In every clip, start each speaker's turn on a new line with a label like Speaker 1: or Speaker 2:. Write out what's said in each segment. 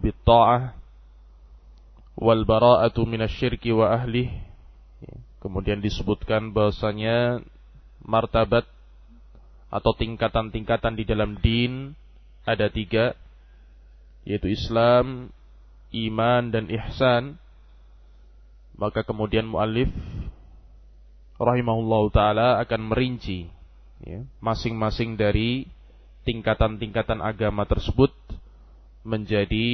Speaker 1: bit ta'ah wal bara'atu minasyirki wa ahlihi kemudian disebutkan bahwasanya martabat atau tingkatan-tingkatan di dalam din ada tiga yaitu Islam, iman dan ihsan. Maka kemudian muallif rahimahullah taala akan merinci ya, masing-masing ya, dari tingkatan-tingkatan agama tersebut menjadi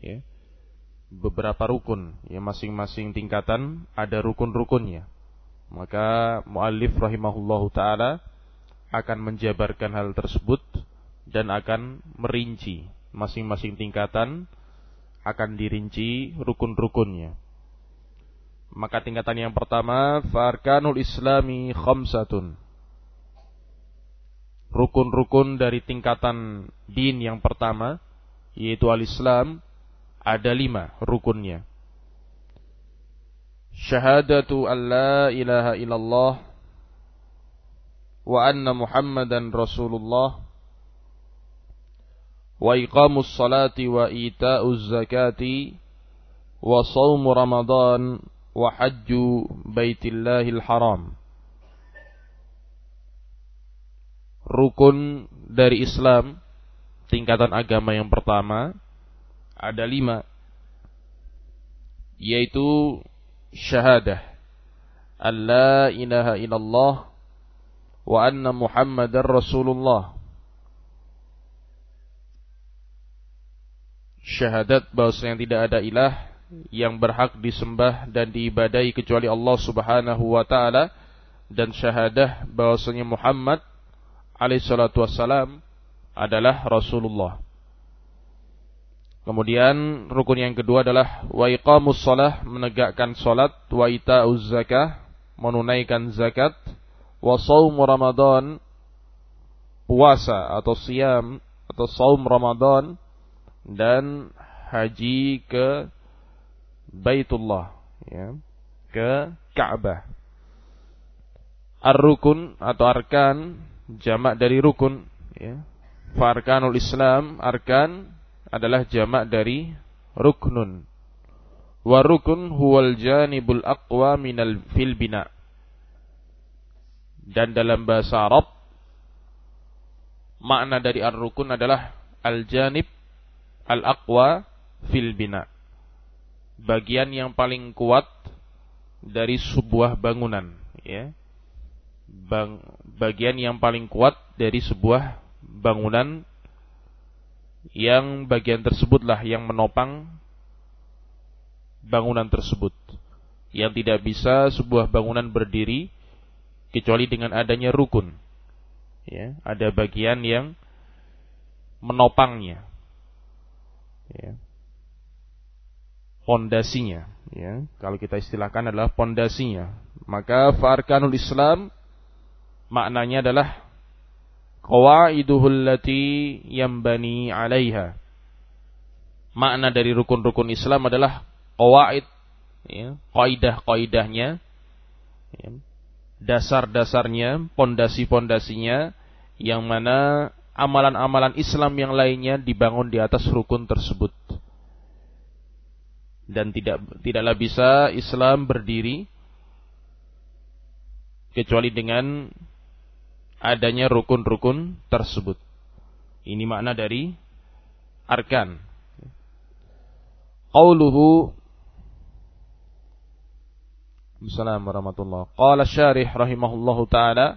Speaker 1: ya, beberapa rukun. Ya masing-masing tingkatan ada rukun-rukunnya. Maka muallif rahimahullah taala akan menjabarkan hal tersebut dan akan merinci masing-masing tingkatan akan dirinci rukun-rukunnya. Maka tingkatan yang pertama farkanul islami khamsatun. Rukun-rukun dari tingkatan din yang pertama yaitu al-Islam ada lima rukunnya. Syahadatu an la ilaha illallah wa anna Muhammadan Rasulullah wa iqamus salati wa ita'uz zakati wa shaumu Ramadan wa hajju baitillahil haram. Rukun dari Islam tingkatan agama yang pertama ada lima yaitu syahadah. Allah ilaha illallah wa anna muhammadar rasulullah. Syahadat bahwasanya tidak ada ilah yang berhak disembah dan diibadai kecuali Allah Subhanahu wa taala. Dan syahadah bahwasanya Muhammad alaihissalatu wassalam adalah Rasulullah. Kemudian rukun yang kedua adalah wa iqamus shalah menegakkan salat, wa itauz zakah menunaikan zakat, wa shaum Ramadan puasa atau siam atau saum Ramadan dan haji ke Baitullah ya, ke Ka'bah. Ar-rukun atau arkan jamak dari rukun ya. Farkanul Islam arkan adalah jamak dari ruknun. Wa rukun huwal janibul aqwa minal fil bina. Dan dalam bahasa Arab makna dari ar-rukun adalah al-janib al-aqwa fil bina bagian yang paling kuat dari sebuah bangunan ya Bang, bagian yang paling kuat dari sebuah bangunan yang bagian tersebutlah yang menopang bangunan tersebut yang tidak bisa sebuah bangunan berdiri kecuali dengan adanya rukun. Ya ada bagian yang menopangnya ya pondasinya ya. Kalau kita istilahkan adalah pondasinya maka farkanul Islam maknanya adalah qawaiduhul lati yambani 'alaiha. Makna dari rukun-rukun Islam adalah qawaid ya kaidah-kaidahnya ya, dasar-dasarnya pondasi-pondasinya yang mana amalan-amalan Islam yang lainnya dibangun di atas rukun tersebut. Dan tidak tidaklah bisa Islam berdiri kecuali dengan adanya rukun-rukun tersebut. Ini makna dari arkan. Qauluhu Assalamualaikum warahmatullahi Qala syarih rahimahullahu ta'ala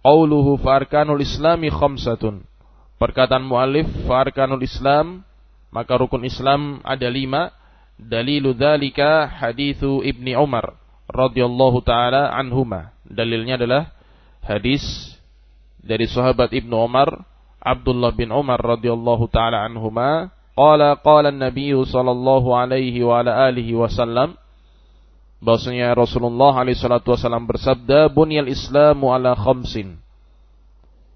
Speaker 1: Qauluhu farkanul islami khamsatun Perkataan muallif farkanul islam Maka rukun islam ada lima Dalilu dzalika hadithu Ibni Umar radhiyallahu taala anhuma. Dalilnya adalah hadis dari sahabat Ibnu Umar, Abdullah bin Umar radhiyallahu taala anhuma, qala qala an-nabiy sallallahu alaihi wa ala alihi wasallam bahwasanya Rasulullah alaihi salatu wasallam bersabda, "Bunyal Islamu ala khamsin."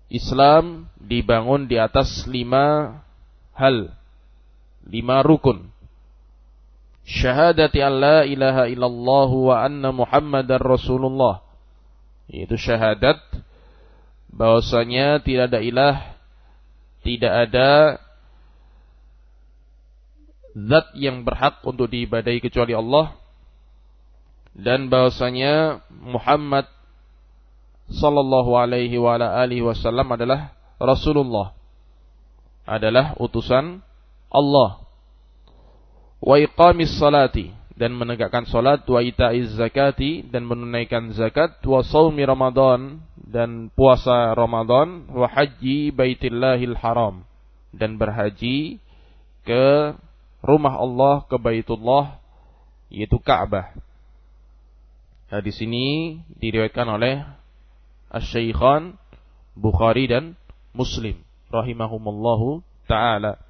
Speaker 1: Islam dibangun di atas lima hal, lima rukun syahadati an la ilaha illallah wa anna muhammadar rasulullah yaitu syahadat bahwasanya tidak ada ilah tidak ada zat yang berhak untuk diibadahi kecuali Allah. Dan bahwasanya Muhammad sallallahu alaihi wa ala alihi wasallam adalah Rasulullah. Adalah utusan Allah. Wa iqamis salati dan menegakkan salat wa ita'iz zakati dan menunaikan zakat wa shaumi ramadan dan puasa Ramadan wa haji baitillahil haram dan berhaji ke rumah Allah ke Baitullah yaitu Ka'bah. Nah, di sini diriwayatkan oleh Asy-Syaikhan Bukhari dan Muslim rahimahumallahu taala.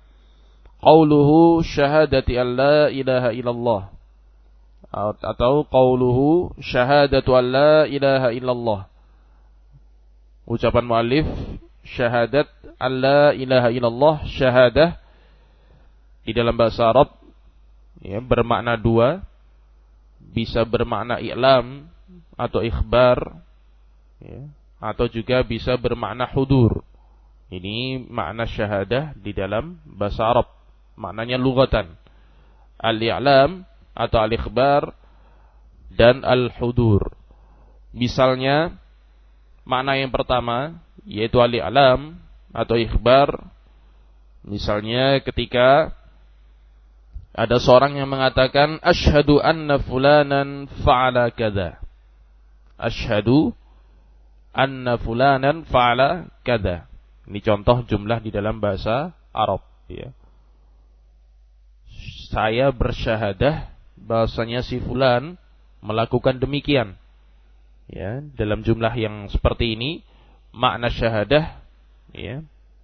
Speaker 1: Qauluhu syahadati an la ilaha illallah atau qauluhu syahadatu an la ilaha illallah. Ucapan muallif syahadat an la ilaha illallah syahadah di dalam bahasa Arab ya, bermakna dua, bisa bermakna i'lam atau ikhbar, ya, atau juga bisa bermakna hudur. Ini makna syahadah di dalam bahasa Arab. Maknanya lugatan. Al-i'lam atau al-ikhbar dan al-hudur. Misalnya makna yang pertama yaitu al-i'lam atau ikhbar misalnya ketika ada seorang yang mengatakan asyhadu anna fulanan fa'ala kada. Asyhadu anna fulanan fa'ala kada. Ini contoh jumlah di dalam bahasa Arab ya. Saya bersyahadah bahasanya si fulan melakukan demikian. Ya, dalam jumlah yang seperti ini makna syahadah ya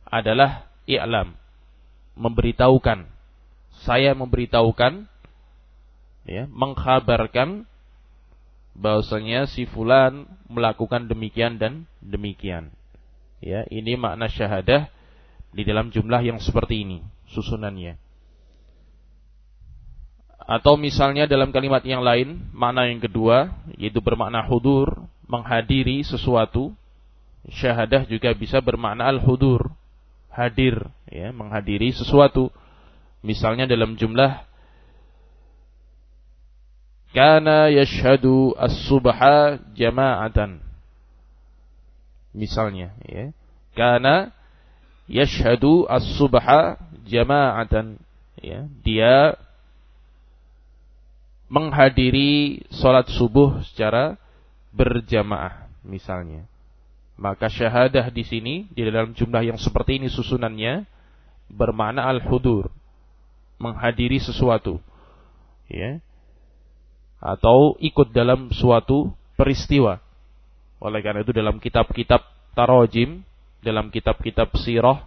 Speaker 1: adalah i'lam memberitahukan saya memberitahukan ya, mengkhabarkan bahwasanya si fulan melakukan demikian dan demikian. Ya, ini makna syahadah di dalam jumlah yang seperti ini susunannya. Atau misalnya dalam kalimat yang lain, makna yang kedua yaitu bermakna hudur, menghadiri sesuatu. Syahadah juga bisa bermakna al-hudur, hadir, ya, menghadiri sesuatu. Misalnya dalam jumlah kana yashhadu as-subha jama'atan. Misalnya, ya. Kana yashhadu as-subha jama'atan. Ya, dia menghadiri sholat subuh secara berjamaah misalnya. Maka syahadah di sini di dalam jumlah yang seperti ini susunannya bermakna al-hudur, menghadiri sesuatu ya atau ikut dalam suatu peristiwa oleh karena itu dalam kitab-kitab tarojim dalam kitab-kitab sirah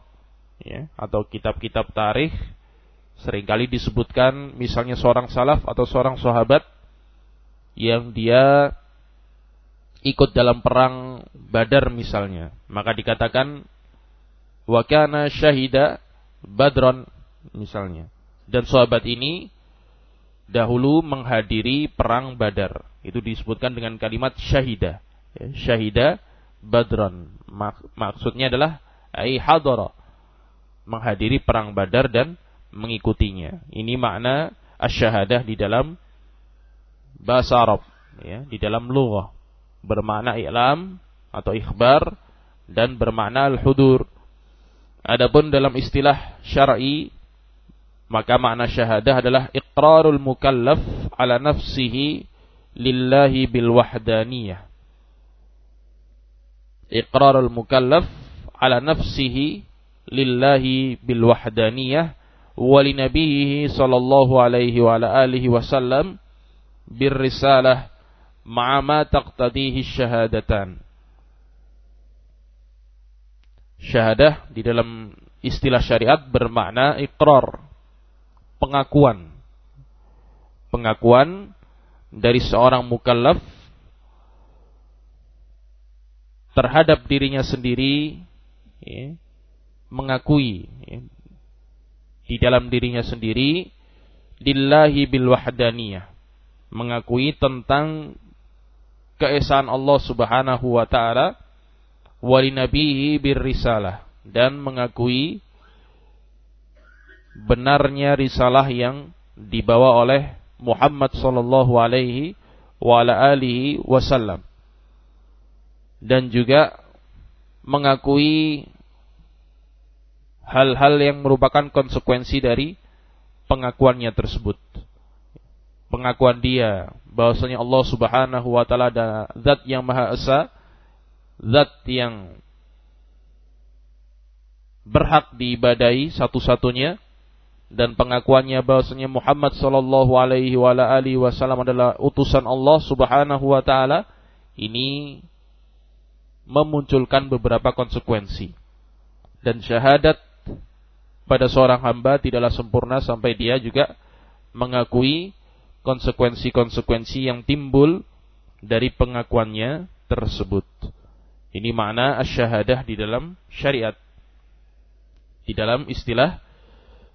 Speaker 1: ya atau kitab-kitab tarikh sering kali disebutkan misalnya seorang salaf atau seorang sahabat yang dia ikut dalam perang Badar misalnya maka dikatakan wakana syahida badron misalnya dan sahabat ini dahulu menghadiri perang Badar. Itu disebutkan dengan kalimat syahidah. Ya, syahidah badran. Mak maksudnya adalah ai hadara. Menghadiri perang Badar dan mengikutinya. Ini makna asyahadah di dalam bahasa Arab, ya, di dalam lughah. Bermakna i'lam atau ikhbar dan bermakna al-hudur. Adapun dalam istilah syar'i maka makna syahadah adalah iqrarul mukallaf ala nafsihi lillahi bil wahdaniyah. Iqrarul mukallaf ala nafsihi lillahi bil wahdaniyah sallallahu alaihi wa ala alihi wasallam bir risalah ma'a ma taqtadihi syahadatan. Syahadah di dalam istilah syariat bermakna iqrar pengakuan. Pengakuan dari seorang mukallaf terhadap dirinya sendiri ya, mengakui ya, di dalam dirinya sendiri lillahi bil wahdaniyah. Mengakui tentang keesaan Allah Subhanahu wa taala wa nabihi bir risalah. Dan mengakui benarnya risalah yang dibawa oleh Muhammad sallallahu alaihi wa ala alihi wasallam. Dan juga mengakui hal-hal yang merupakan konsekuensi dari pengakuannya tersebut. Pengakuan dia bahwasanya Allah Subhanahu wa taala adalah zat yang maha esa, zat yang berhak diibadai satu-satunya dan pengakuannya bahwasanya Muhammad sallallahu alaihi wasallam adalah utusan Allah Subhanahu wa taala ini memunculkan beberapa konsekuensi. Dan syahadat pada seorang hamba tidaklah sempurna sampai dia juga mengakui konsekuensi-konsekuensi yang timbul dari pengakuannya tersebut. Ini makna asyahadah di dalam syariat. Di dalam istilah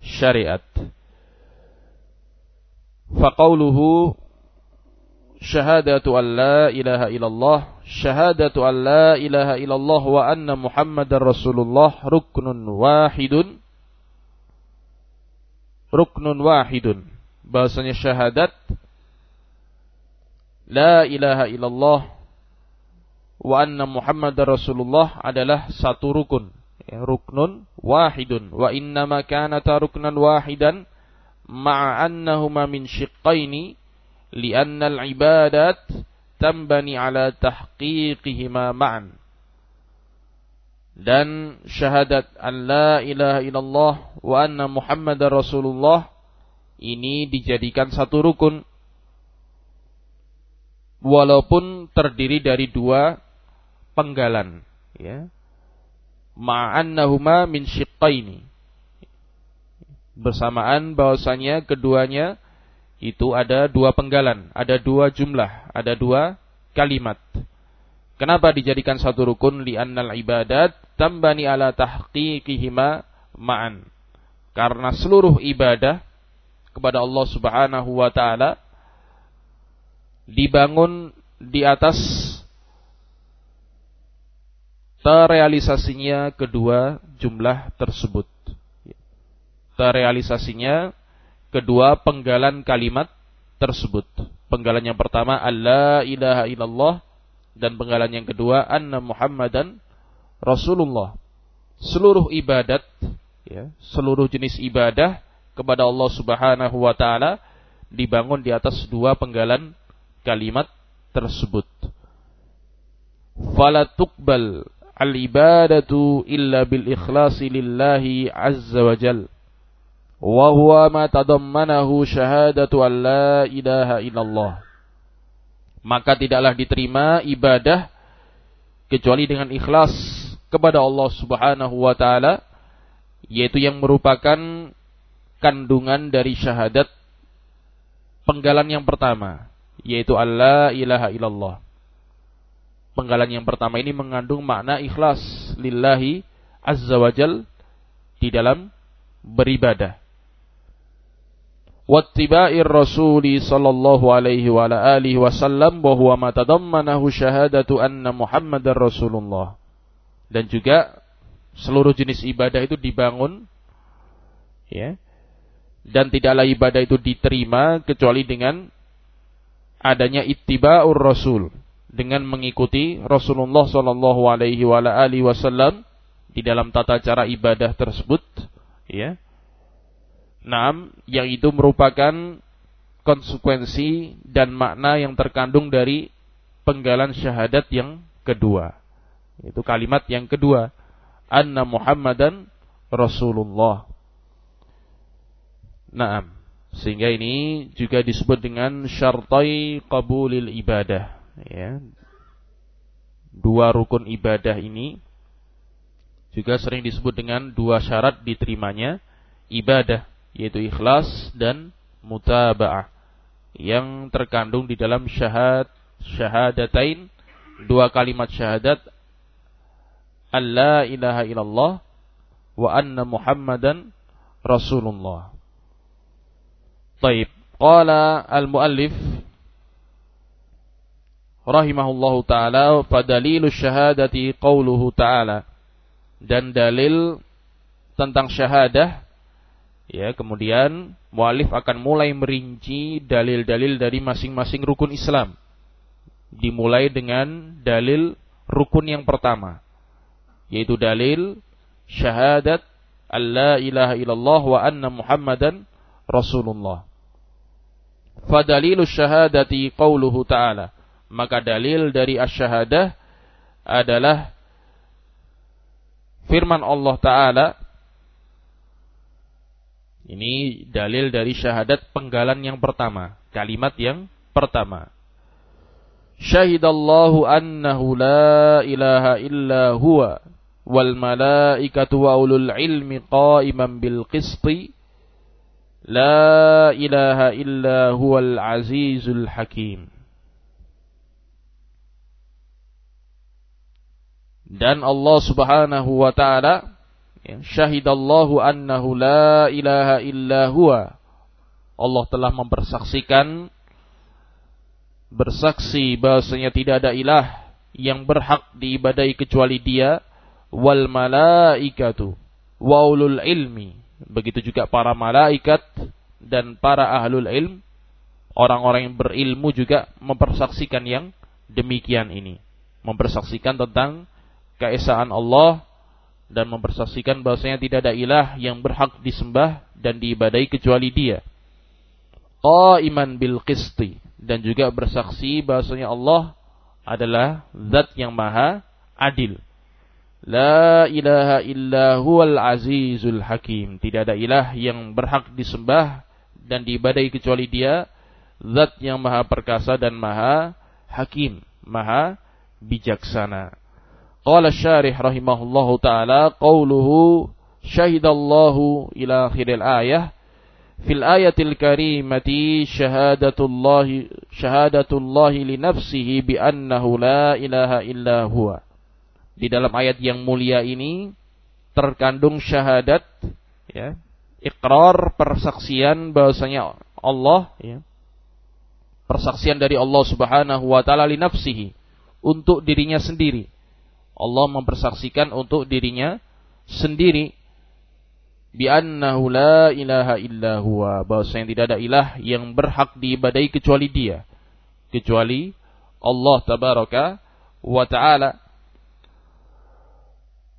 Speaker 1: syariat. Faqauluhu syahadatu an la ilaha illallah syahadatu an la ilaha illallah wa anna muhammadar rasulullah ruknun wahidun ruknun wahidun. Bahasanya syahadat la ilaha illallah wa anna Muhammad Rasulullah adalah satu rukun. Ya, ruknun wahidun wa innama kanata ruknan wahidan ma'a annahuma min syiqqaini li'anna al-ibadat tambani ala tahqiqihima ma'an dan syahadat an la ilaha illallah wa anna muhammadar rasulullah ini dijadikan satu rukun. Walaupun terdiri dari dua penggalan ya. Ma'annahuma min syiqqaini. Bersamaan bahwasanya keduanya itu ada dua penggalan, ada dua jumlah, ada dua kalimat. Kenapa dijadikan satu rukun li annal ibadat tambani ala tahqiqihima ma'an. Karena seluruh ibadah kepada Allah Subhanahu wa taala dibangun di atas terrealisasinya kedua jumlah tersebut. Terrealisasinya kedua penggalan kalimat tersebut. Penggalan yang pertama Allah ilaha illallah dan penggalan yang kedua anna Muhammadan Rasulullah. Seluruh ibadat ya, seluruh jenis ibadah kepada Allah Subhanahu wa taala dibangun di atas dua penggalan kalimat tersebut. Fala tuqbal al ibadatu illa bil ikhlasi lillahi azza wa jalla wa huwa ma tadammanahu syahadatu an la ilaha illallah. Maka tidaklah diterima ibadah kecuali dengan ikhlas kepada Allah Subhanahu wa taala yaitu yang merupakan kandungan dari syahadat penggalan yang pertama yaitu Allah ilaha illallah. Penggalan yang pertama ini mengandung makna ikhlas lillahi azza wajal di dalam beribadah wattiba'ir rasuli sallallahu alaihi wa ala alihi wasallam wa huwa ma tadammanahu syahadatu anna muhammadar rasulullah. Dan juga seluruh jenis ibadah itu dibangun ya dan tidaklah ibadah itu diterima kecuali dengan adanya ittiba'ur rasul dengan mengikuti Rasulullah sallallahu alaihi wa alihi wasallam di dalam tata cara ibadah tersebut ya Naam, yang itu merupakan konsekuensi dan makna yang terkandung dari penggalan syahadat yang kedua. Itu kalimat yang kedua. Anna Muhammadan Rasulullah. Naam. Sehingga ini juga disebut dengan syartai qabulil ibadah. Ya. Dua rukun ibadah ini juga sering disebut dengan dua syarat diterimanya ibadah yaitu ikhlas dan mutaba'ah yang terkandung di dalam syahad syahadatain dua kalimat syahadat Allah ilaha illallah wa anna Muhammadan Rasulullah. Taib. Qala al-muallif rahimahullahu taala fadalilu syahadati qauluhu taala dan dalil tentang syahadah Ya, kemudian mualif akan mulai merinci dalil-dalil dari masing-masing rukun Islam. Dimulai dengan dalil rukun yang pertama, yaitu dalil syahadat alla ilaha illallah wa anna muhammadan rasulullah. Fadalilu syahadati qawluhu ta'ala. Maka dalil dari asyahadah adalah firman Allah Ta'ala ini dalil dari syahadat penggalan yang pertama. Kalimat yang pertama. Syahidallahu annahu la ilaha illa huwa wal malaikatu wa ulul ilmi qa'iman bil qisti la ilaha illa huwal azizul hakim. Dan Allah Subhanahu wa taala Ya, syahidallahu annahu la ilaha illa huwa. Allah telah mempersaksikan bersaksi bahwasanya tidak ada ilah yang berhak diibadai kecuali Dia wal malaikatu wa ulul ilmi. Begitu juga para malaikat dan para ahlul ilm, orang-orang yang berilmu juga mempersaksikan yang demikian ini. Mempersaksikan tentang keesaan Allah dan mempersaksikan bahwasanya tidak ada ilah yang berhak disembah dan diibadai kecuali Dia. Qaiman bil qisti dan juga bersaksi bahwasanya Allah adalah zat yang maha adil. La ilaha illa huwal azizul hakim. Tidak ada ilah yang berhak disembah dan diibadai kecuali Dia, zat yang maha perkasa dan maha hakim, maha bijaksana. Qala syarih rahimahullahu taala qauluhu syahidallahu ila akhiril ayah fil ayatil karimati syahadatullahi syahadatullahi li nafsihi bi annahu la ilaha illa huwa. Di dalam ayat yang mulia ini terkandung syahadat ya, ikrar persaksian bahwasanya Allah ya, persaksian dari Allah Subhanahu wa taala li nafsihi untuk dirinya sendiri Allah mempersaksikan untuk dirinya sendiri. Bi annahu la ilaha illa huwa. Bahwasanya tidak ada ilah yang berhak diibadai kecuali Dia. Kecuali Allah tabaraka wa taala.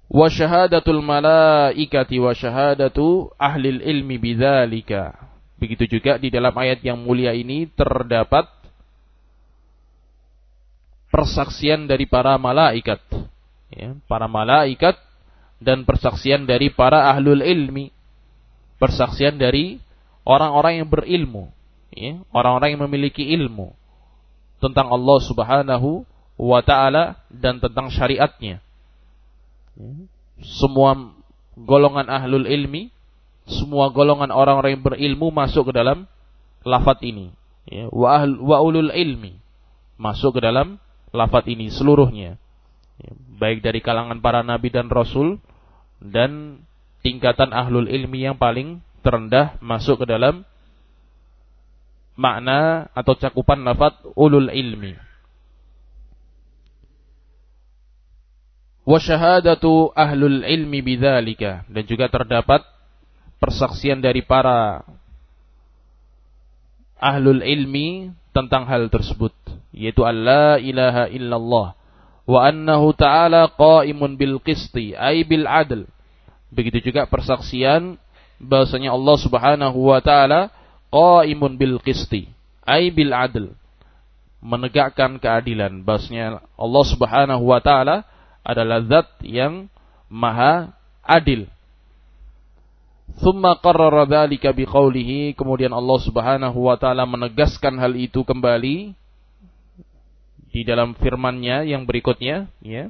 Speaker 1: Wa syahadatul malaikati wa syahadatu ahli ilmi bidzalika. Begitu juga di dalam ayat yang mulia ini terdapat persaksian dari para malaikat ya, para malaikat dan persaksian dari para ahlul ilmi, persaksian dari orang-orang yang berilmu, ya, orang-orang yang memiliki ilmu tentang Allah Subhanahu wa taala dan tentang syariatnya. Ya. Semua golongan ahlul ilmi, semua golongan orang-orang yang berilmu masuk ke dalam lafat ini. Ya, wa, ahl, wa ulul ilmi masuk ke dalam lafat ini seluruhnya. Ya, baik dari kalangan para nabi dan rasul dan tingkatan ahlul ilmi yang paling terendah masuk ke dalam makna atau cakupan lafaz ulul ilmi. Wa syahadatu ahlul ilmi bidzalika dan juga terdapat persaksian dari para ahlul ilmi tentang hal tersebut yaitu Allah ilaha illallah wa annahu ta'ala qaimun bil qisti ay bil adl. Begitu juga persaksian bahwasanya Allah Subhanahu wa taala qaimun bil qisti ay bil adl. Menegakkan keadilan bahwasanya Allah Subhanahu wa taala adalah zat yang maha adil. Thumma qarrara dzalika biqaulihi kemudian Allah Subhanahu wa taala menegaskan hal itu kembali di dalam firman-Nya yang berikutnya ya.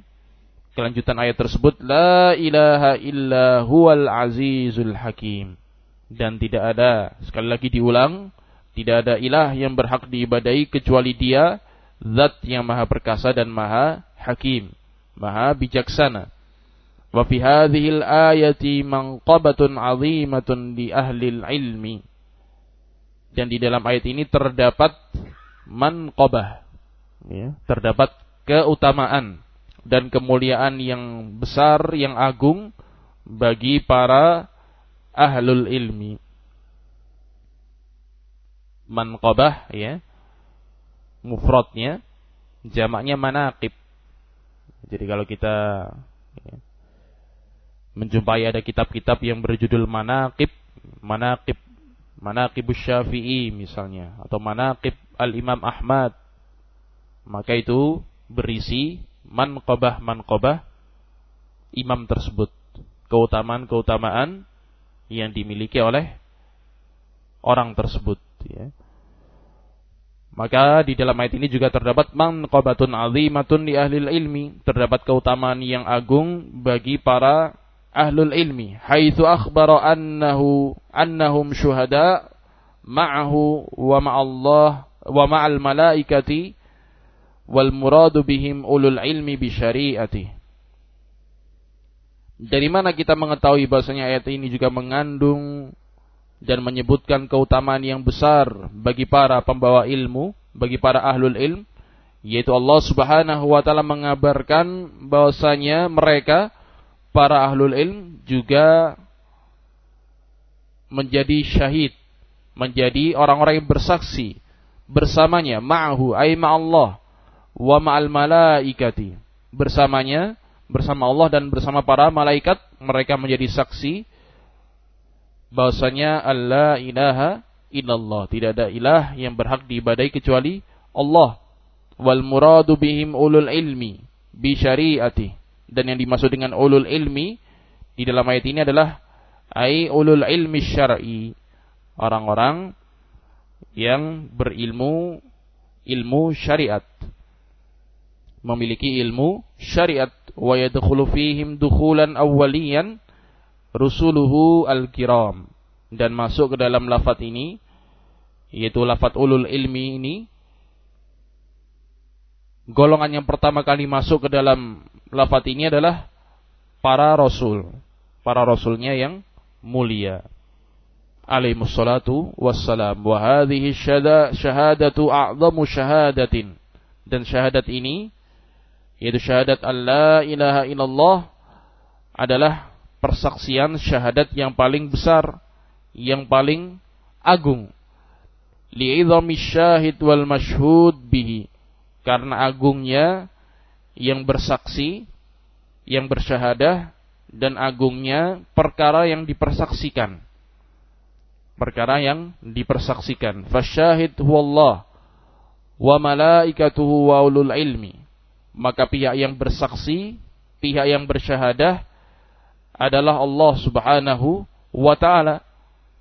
Speaker 1: Kelanjutan ayat tersebut la ilaha illa huwal azizul hakim. Dan tidak ada, sekali lagi diulang, tidak ada ilah yang berhak diibadai kecuali Dia, zat yang maha perkasa dan maha hakim, maha bijaksana. Wa fi hadhil ayati manqabatun 'azimatun li ahli ilmi. Dan di dalam ayat ini terdapat manqabah, ya, terdapat keutamaan dan kemuliaan yang besar, yang agung bagi para ahlul ilmi, manqabah ya. Mufradnya jamaknya manaqib. Jadi kalau kita ya, menjumpai ada kitab-kitab yang berjudul manaqib, manaqib manaqib Syafi'i misalnya atau manaqib Al-Imam Ahmad maka itu berisi manqabah-manqabah imam tersebut. Keutamaan-keutamaan yang dimiliki oleh orang tersebut ya. Maka di dalam ayat ini juga terdapat manqabatun azimatun di ahli ilmi, terdapat keutamaan yang agung bagi para ahlul ilmi, haitsu akhbara annahu annahum syuhada ma'ahu wa ma'allah wa ma'al malaikati wal muradu bihim ulul ilmi bi syari'ati. Dari mana kita mengetahui bahasanya ayat ini juga mengandung dan menyebutkan keutamaan yang besar bagi para pembawa ilmu, bagi para ahlul ilm, yaitu Allah Subhanahu wa taala mengabarkan bahwasanya mereka para ahlul ilm juga menjadi syahid, menjadi orang-orang yang bersaksi bersamanya ma'ahu ay ma'allah wa ma'al malaikati. Bersamanya bersama Allah dan bersama para malaikat mereka menjadi saksi bahwasanya Allah ilaha illallah. Tidak ada ilah yang berhak diibadai kecuali Allah. Wal muradu bihim ulul ilmi bi syariati. Dan yang dimaksud dengan ulul ilmi di dalam ayat ini adalah ai ulul ilmi syar'i. Orang-orang yang berilmu ilmu syariat memiliki ilmu syariat wa yadkhulu fihim dukhulan awwaliyan rusuluhu al-kiram. Dan masuk ke dalam lafaz ini yaitu lafaz ulul ilmi ini golongan yang pertama kali masuk ke dalam lafaz ini adalah para rasul. Para rasulnya yang mulia. Alaihi wassalatu wassalam. Wa hadhihi syahadatu a'zamu syahadatin. Dan syahadat ini yaitu syahadat Allah ilaha illallah adalah persaksian syahadat yang paling besar, yang paling agung. Li'idhami syahid wal mashhud bihi. Karena agungnya yang bersaksi, yang bersyahadah, dan agungnya perkara yang dipersaksikan. Perkara yang dipersaksikan. Fasyahid huwallah wa malaikatuhu wa ulul ilmi maka pihak yang bersaksi, pihak yang bersyahadah adalah Allah Subhanahu wa taala.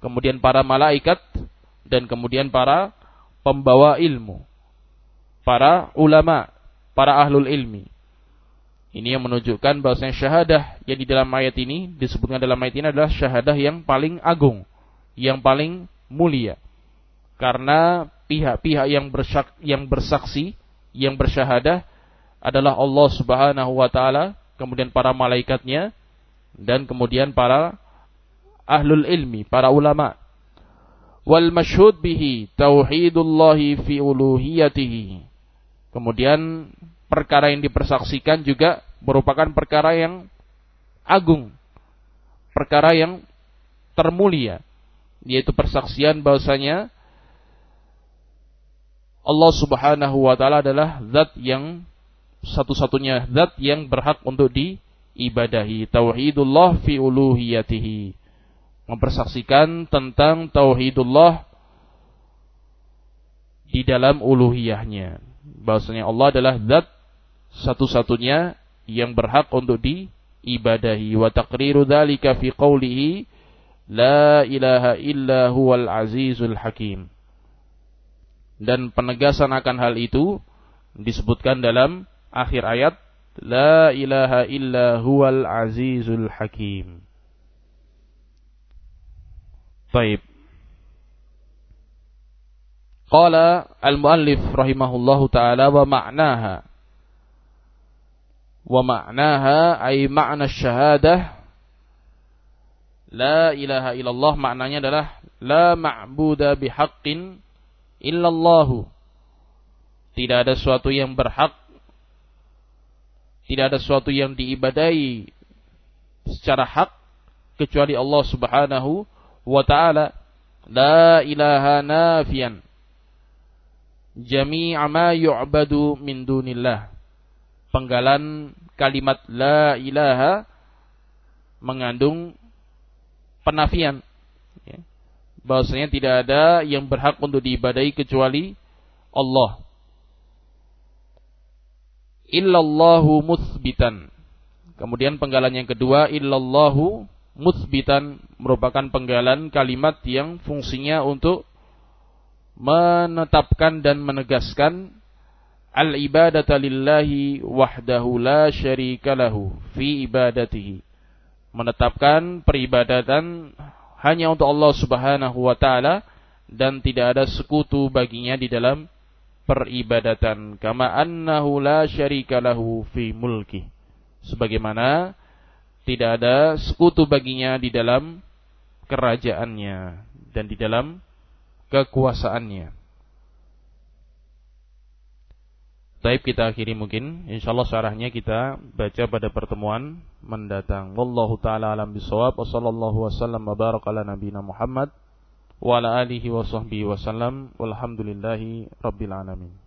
Speaker 1: Kemudian para malaikat dan kemudian para pembawa ilmu. Para ulama, para ahlul ilmi. Ini yang menunjukkan bahwasanya syahadah yang di dalam ayat ini disebutkan dalam ayat ini adalah syahadah yang paling agung, yang paling mulia. Karena pihak-pihak yang yang bersaksi, yang bersyahadah adalah Allah Subhanahu wa taala, kemudian para malaikatnya dan kemudian para ahlul ilmi, para ulama. Wal masyhud bihi tauhidullah fi uluhiyatihi. Kemudian perkara yang dipersaksikan juga merupakan perkara yang agung. Perkara yang termulia yaitu persaksian bahwasanya Allah Subhanahu wa taala adalah zat yang satu-satunya zat yang berhak untuk diibadahi. Tauhidullah fi uluhiyatihi. Mempersaksikan tentang tauhidullah di dalam uluhiyahnya. Bahwasanya Allah adalah zat satu-satunya yang berhak untuk diibadahi. Wa taqriru dzalika fi qawlihi la ilaha illa huwal azizul hakim. Dan penegasan akan hal itu disebutkan dalam akhir ayat La ilaha illa huwal azizul hakim. Baik. Qala al-muallif rahimahullahu taala wa ma'naha. Wa ma'naha ay ma'na syahadah La ilaha illallah maknanya adalah la ma'buda bihaqqin illallahu. Tidak ada sesuatu yang berhak tidak ada sesuatu yang diibadai secara hak kecuali Allah Subhanahu wa taala. La ilaha nafian jami'a ma yu'badu min dunillah. Penggalan kalimat la ilaha mengandung penafian. Ya. Bahwasanya tidak ada yang berhak untuk diibadahi kecuali Allah. Illallahu musbitan. Kemudian penggalan yang kedua illallahu musbitan merupakan penggalan kalimat yang fungsinya untuk menetapkan dan menegaskan al-ibadata lillahi wahdahu la syarika lahu fi ibadatihi. Menetapkan peribadatan hanya untuk Allah Subhanahu wa taala dan tidak ada sekutu baginya di dalam peribadatan kama annahu la syarika lahu fi mulki. Sebagaimana tidak ada sekutu baginya di dalam kerajaannya dan di dalam kekuasaannya. Taib kita akhiri mungkin. Insyaallah syarahnya kita baca pada pertemuan mendatang. Wallahu taala alam bisawab. Wassallallahu wasallam wa baraka ala nabiyina Muhammad wa ala alihi wa sahbihi wasallam. Walhamdulillahi rabbil alamin.